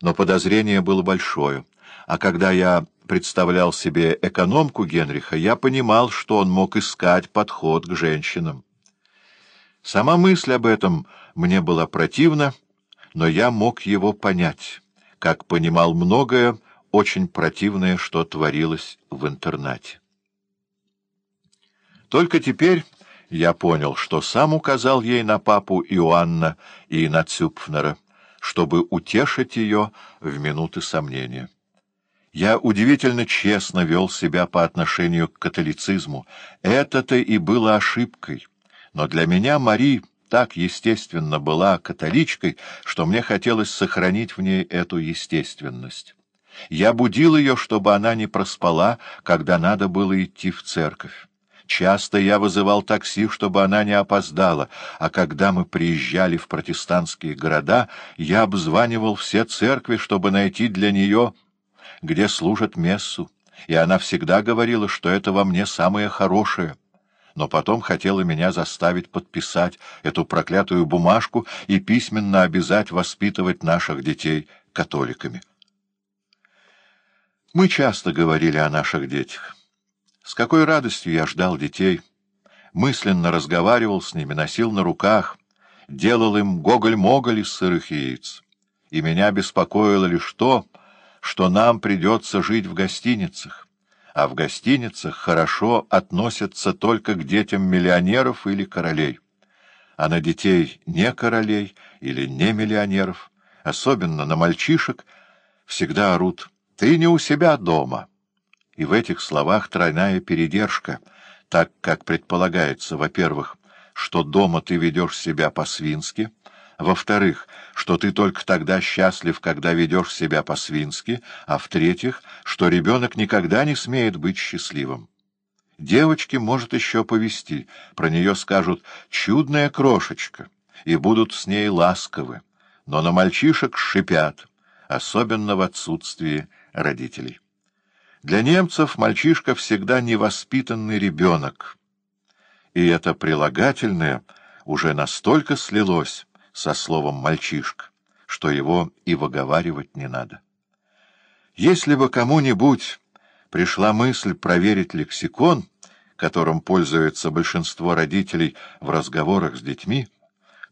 но подозрение было большое. А когда я представлял себе экономку Генриха, я понимал, что он мог искать подход к женщинам. Сама мысль об этом мне была противна, но я мог его понять, как понимал многое, очень противное, что творилось в интернате. Только теперь я понял, что сам указал ей на папу Иоанна и на Цюпфнера, чтобы утешить ее в минуты сомнения. Я удивительно честно вел себя по отношению к католицизму. Это-то и было ошибкой. Но для меня Мари так естественно была католичкой, что мне хотелось сохранить в ней эту естественность. Я будил ее, чтобы она не проспала, когда надо было идти в церковь. Часто я вызывал такси, чтобы она не опоздала, а когда мы приезжали в протестантские города, я обзванивал все церкви, чтобы найти для нее, где служат мессу, и она всегда говорила, что это во мне самое хорошее. Но потом хотела меня заставить подписать эту проклятую бумажку и письменно обязать воспитывать наших детей католиками. Мы часто говорили о наших детях. С какой радостью я ждал детей, мысленно разговаривал с ними, носил на руках, делал им гоголь-моголь из сырых яиц. И меня беспокоило лишь то, что нам придется жить в гостиницах, а в гостиницах хорошо относятся только к детям миллионеров или королей. А на детей не королей или не миллионеров, особенно на мальчишек, всегда орут «ты не у себя дома» и в этих словах тройная передержка, так как предполагается, во-первых, что дома ты ведешь себя по-свински, во-вторых, что ты только тогда счастлив, когда ведешь себя по-свински, а в-третьих, что ребенок никогда не смеет быть счастливым. Девочке может еще повести, про нее скажут «чудная крошечка» и будут с ней ласковы, но на мальчишек шипят, особенно в отсутствии родителей. Для немцев мальчишка всегда невоспитанный ребенок, и это прилагательное уже настолько слилось со словом «мальчишка», что его и выговаривать не надо. Если бы кому-нибудь пришла мысль проверить лексикон, которым пользуется большинство родителей в разговорах с детьми,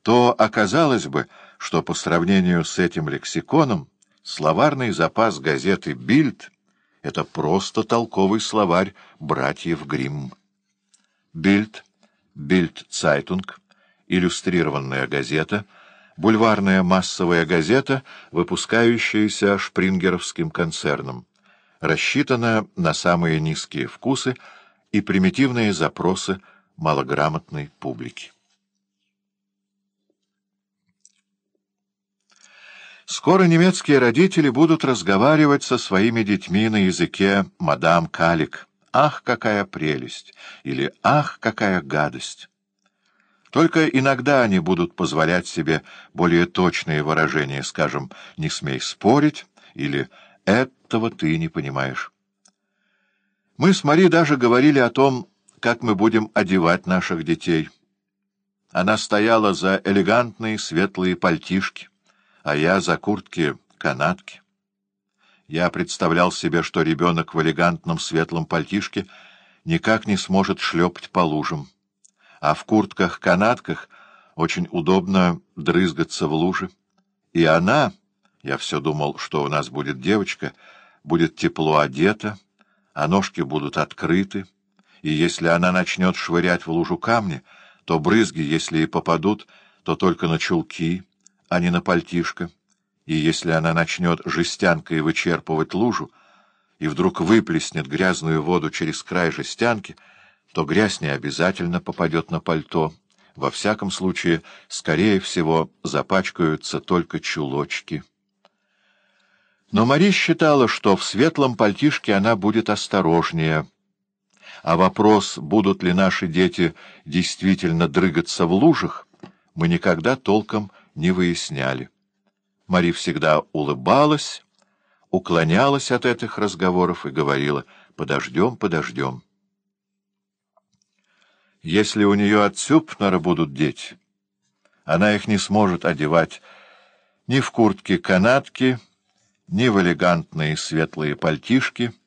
то оказалось бы, что по сравнению с этим лексиконом словарный запас газеты «Бильд» Это просто толковый словарь братьев Гримм. Бильд, Бильд-Цайтунг, иллюстрированная газета, бульварная массовая газета, выпускающаяся шпрингеровским концерном, рассчитана на самые низкие вкусы и примитивные запросы малограмотной публики. Скоро немецкие родители будут разговаривать со своими детьми на языке «мадам Калик». «Ах, какая прелесть!» или «Ах, какая гадость!» Только иногда они будут позволять себе более точные выражения, скажем, «не смей спорить» или «этого ты не понимаешь». Мы с Мари даже говорили о том, как мы будем одевать наших детей. Она стояла за элегантные светлые пальтишки а я за куртки-канатки. Я представлял себе, что ребенок в элегантном светлом пальтишке никак не сможет шлепать по лужам, а в куртках-канатках очень удобно дрызгаться в луже. И она, я все думал, что у нас будет девочка, будет тепло одета, а ножки будут открыты, и если она начнет швырять в лужу камни, то брызги, если и попадут, то только на чулки — а не на пальтишко, и если она начнет жестянкой вычерпывать лужу и вдруг выплеснет грязную воду через край жестянки, то грязь не обязательно попадет на пальто. Во всяком случае, скорее всего, запачкаются только чулочки. Но Мари считала, что в светлом пальтишке она будет осторожнее, а вопрос, будут ли наши дети действительно дрыгаться в лужах, мы никогда толком не выясняли. Мари всегда улыбалась, уклонялась от этих разговоров и говорила «подождем, подождем». Если у нее от Сюпнера будут дети, она их не сможет одевать ни в куртки-канатки, ни в элегантные светлые пальтишки —